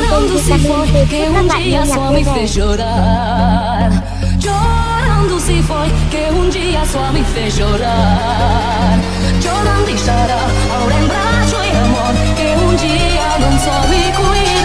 Chorando se foi que um dia só me fez chorar. Chorando se foi que um dia só me fez chorar. Chorando estará ao lembrar de amor que um dia não soube cuidar.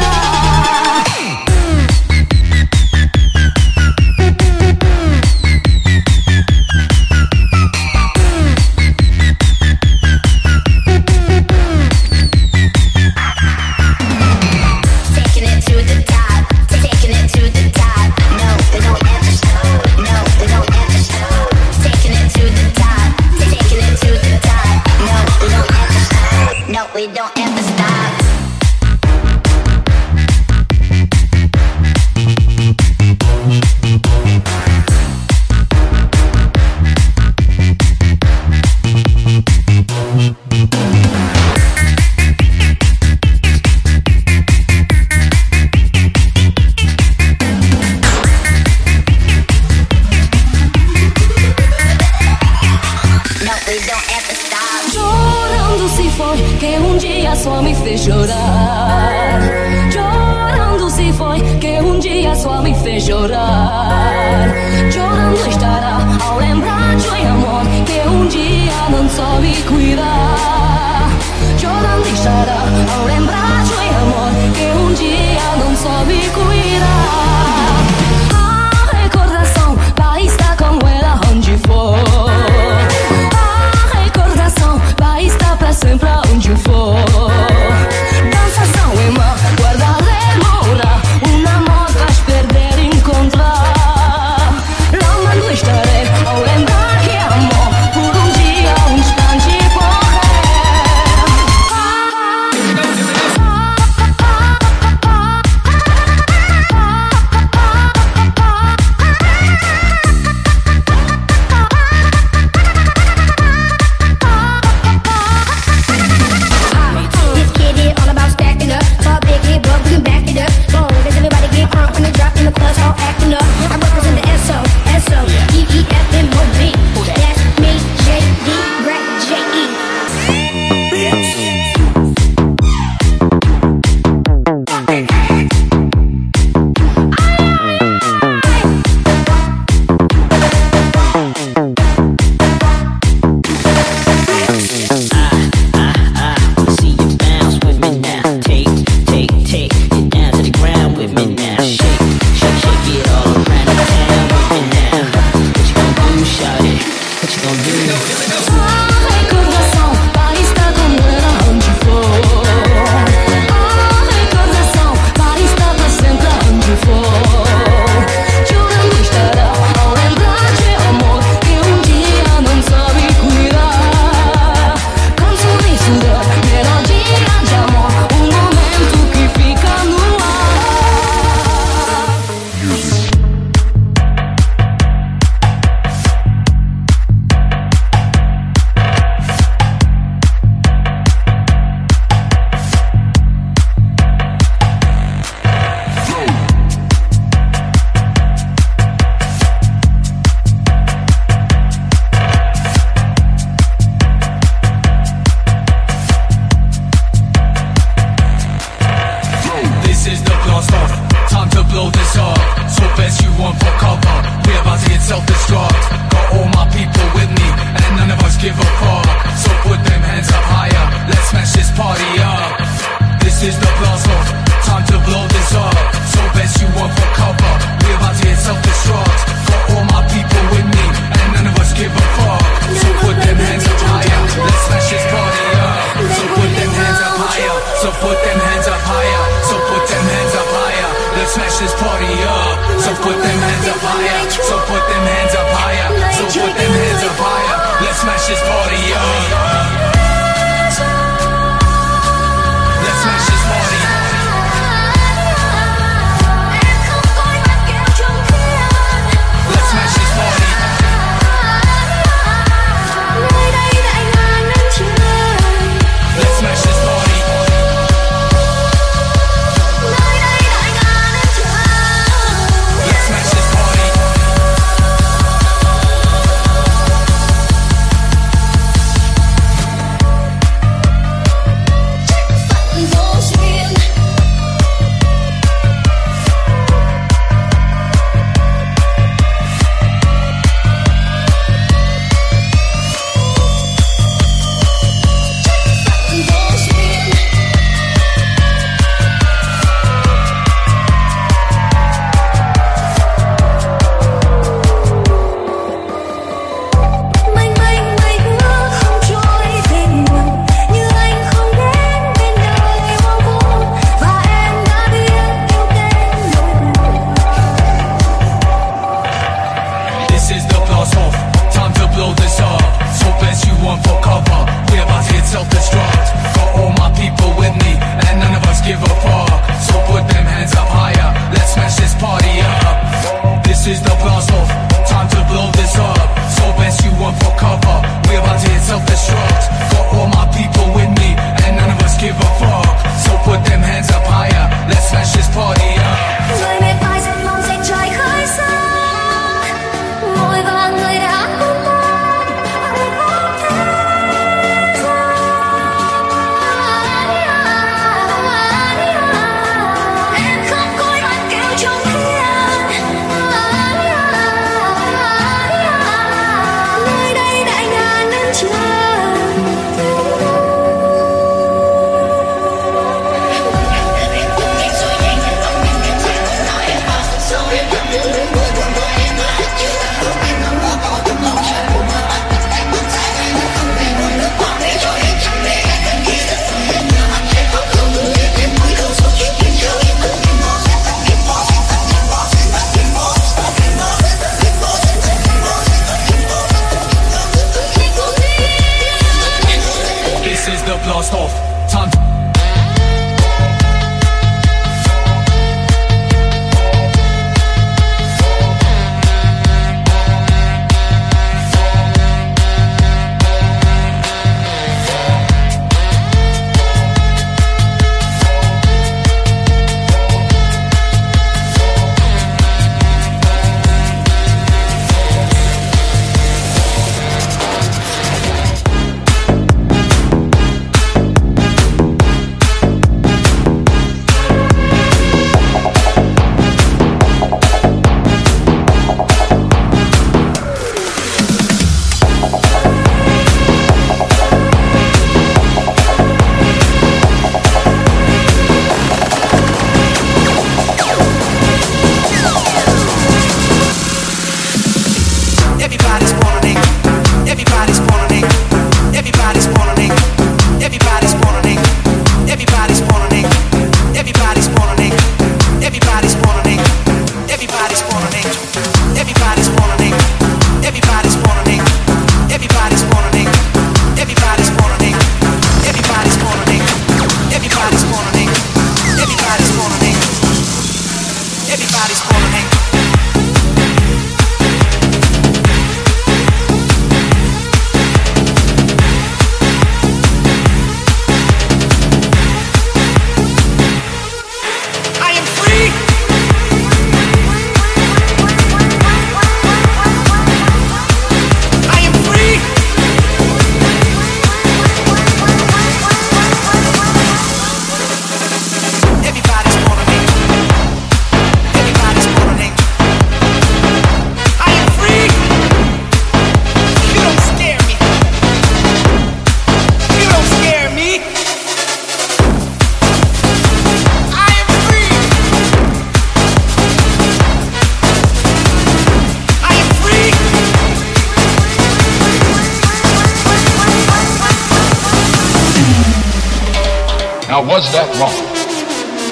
Now, was that wrong?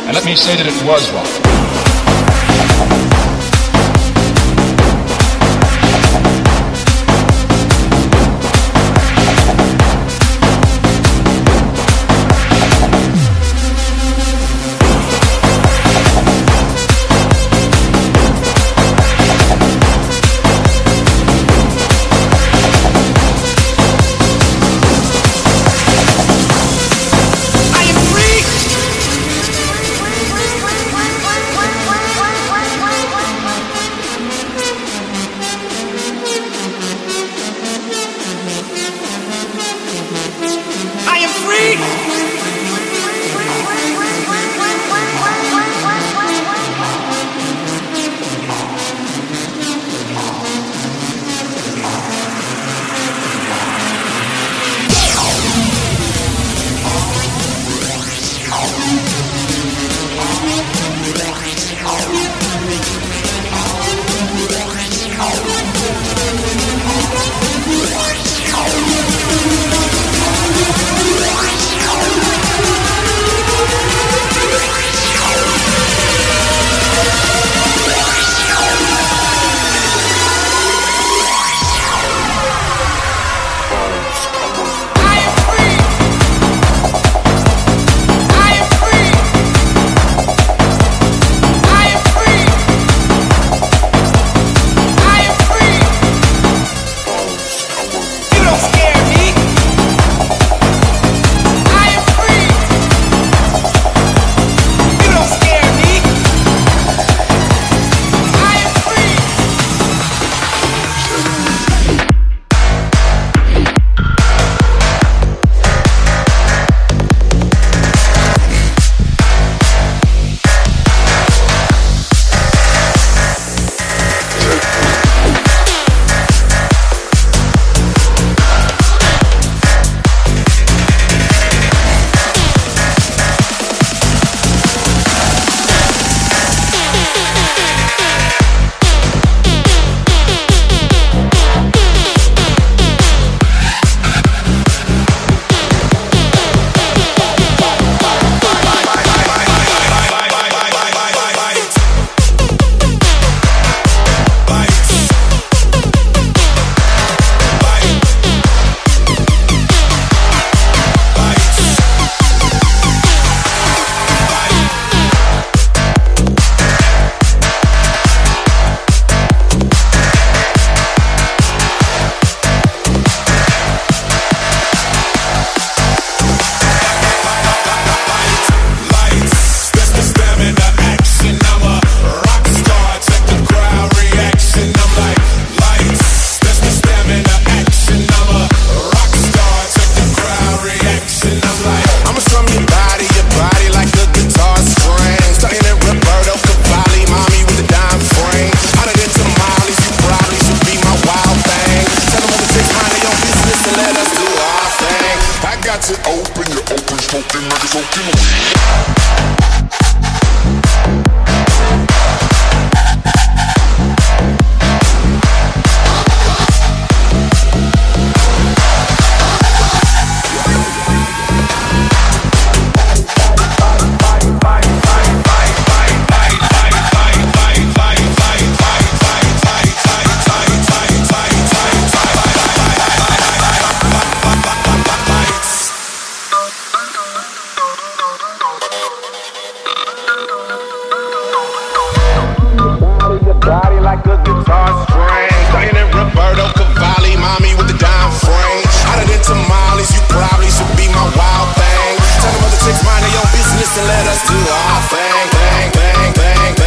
And let me say that it was wrong. God's brain. Playing in Roberto Cavalli, mommy with the dime frame. Hotter than tamales, you probably should be my wild thing. Talking about the chicks, mind their own business and let us do our thing. Bang, bang, bang, bang.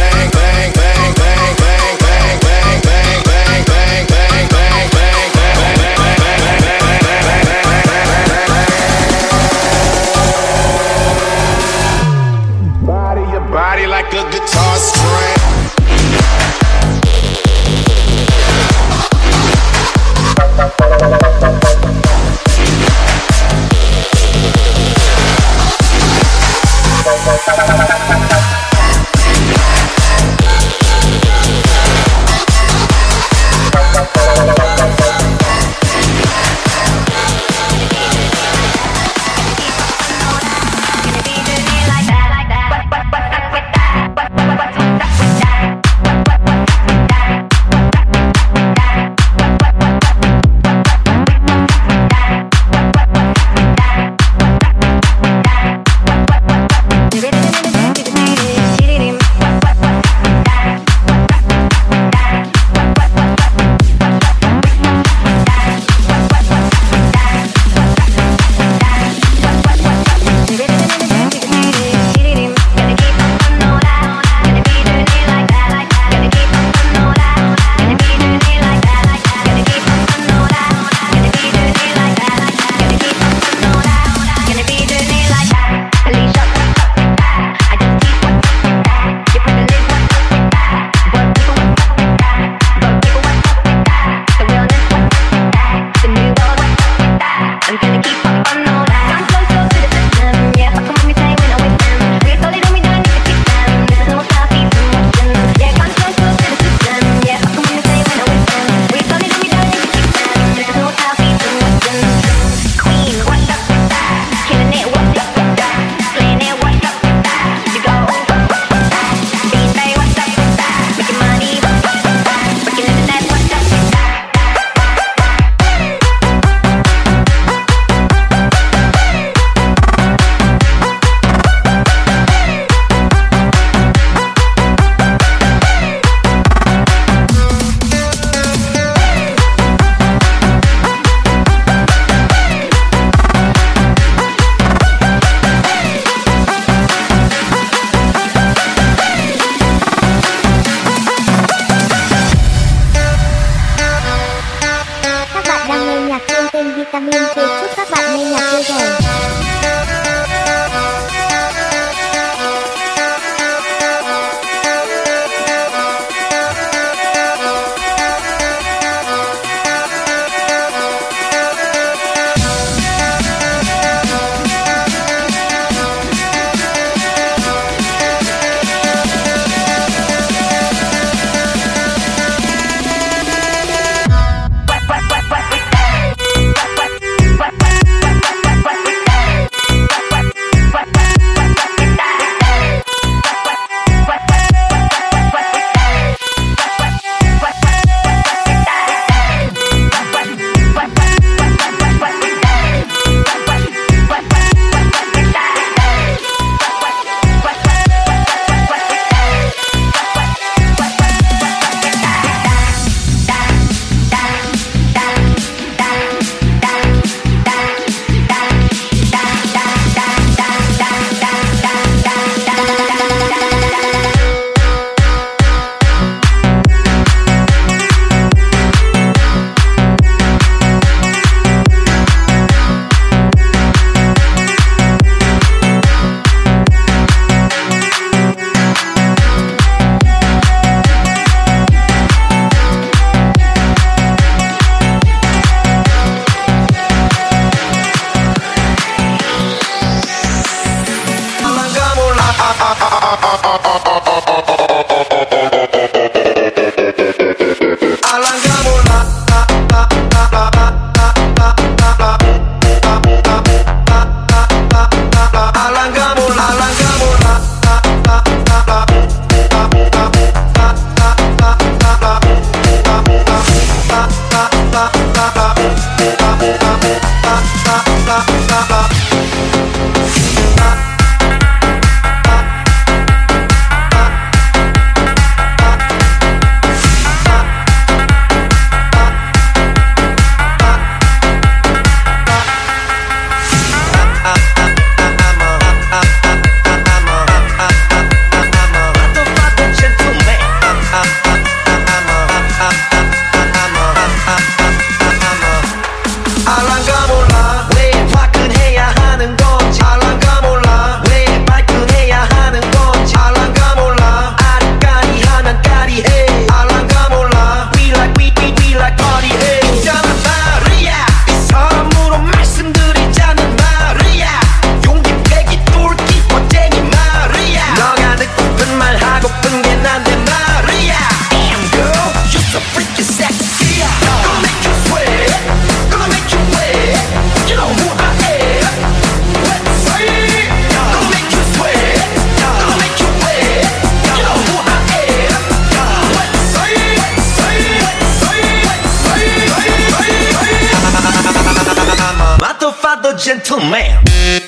Gentleman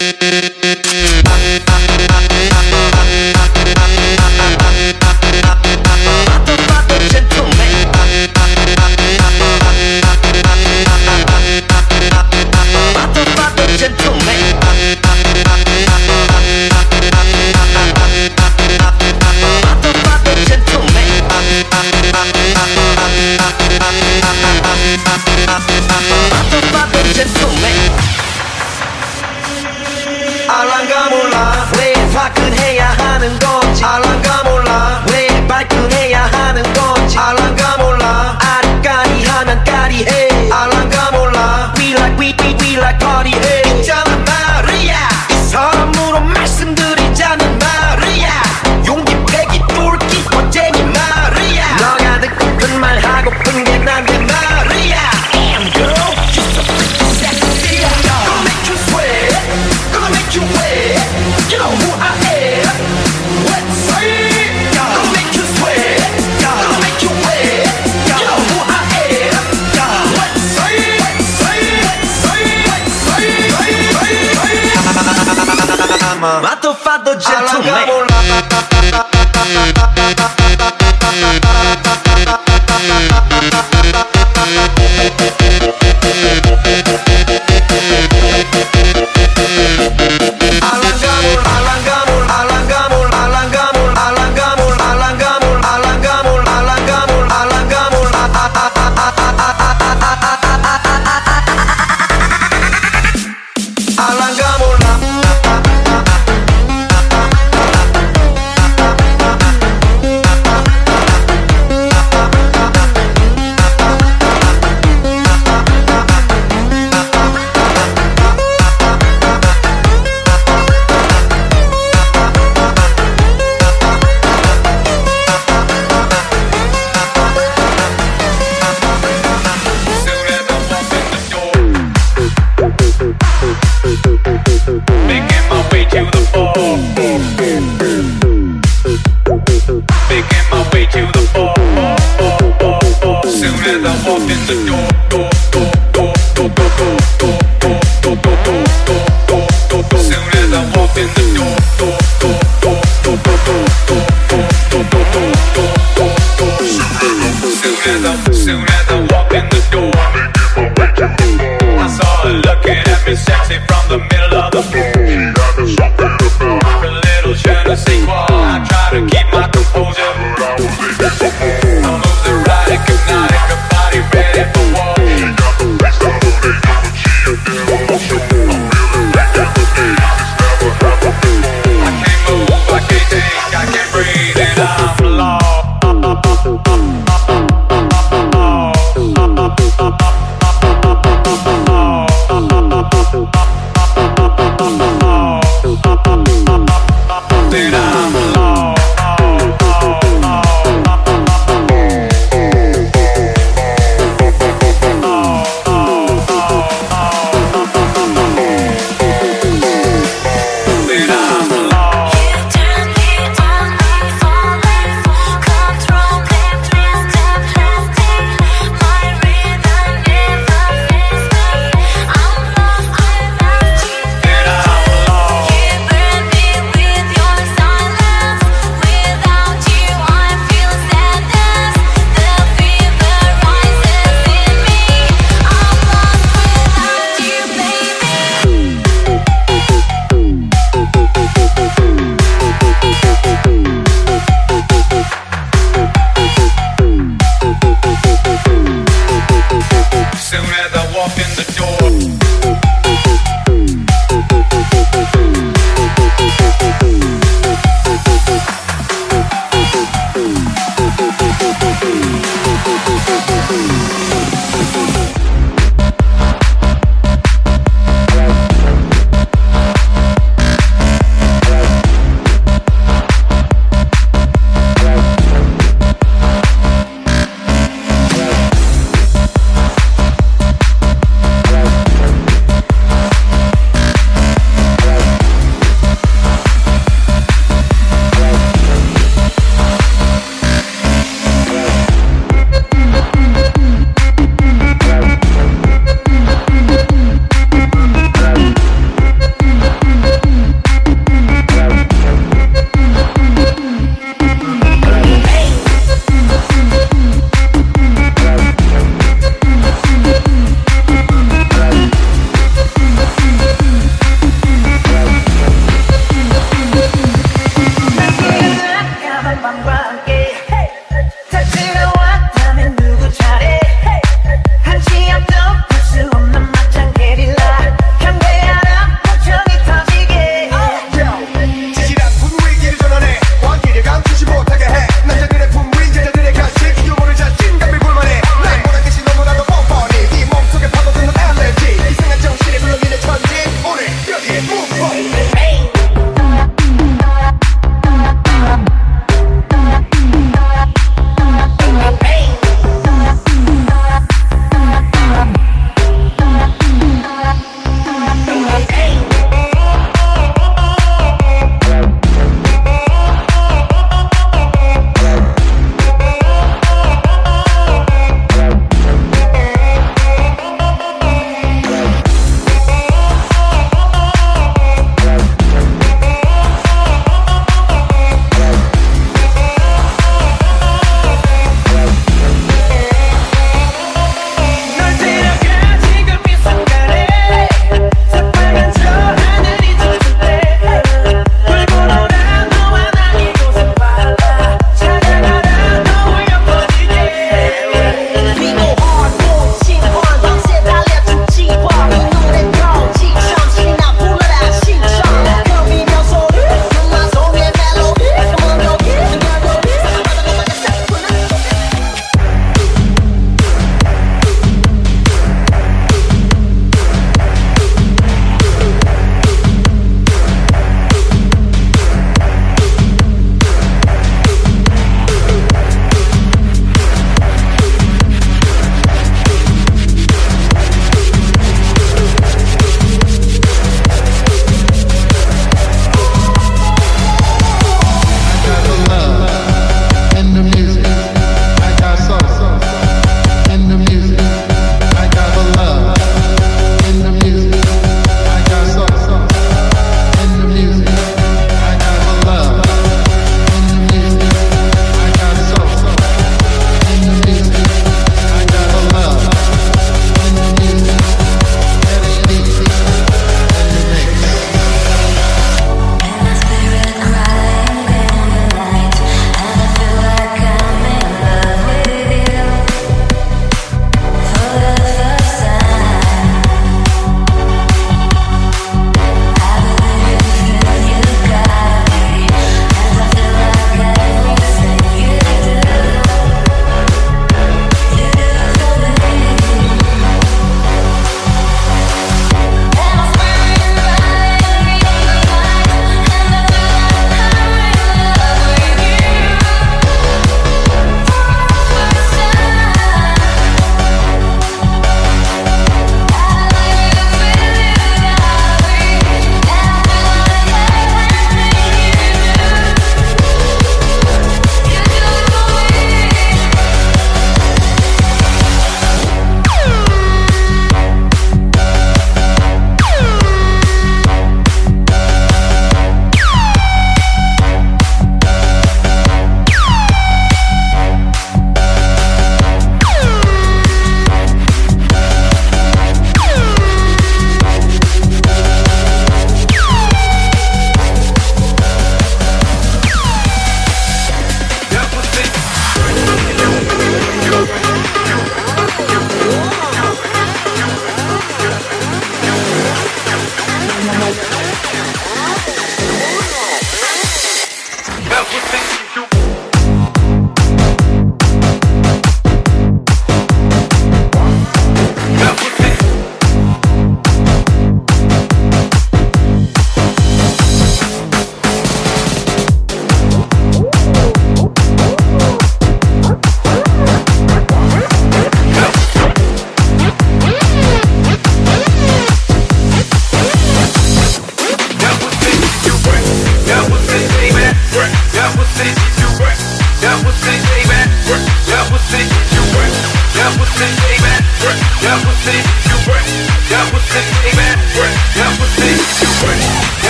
social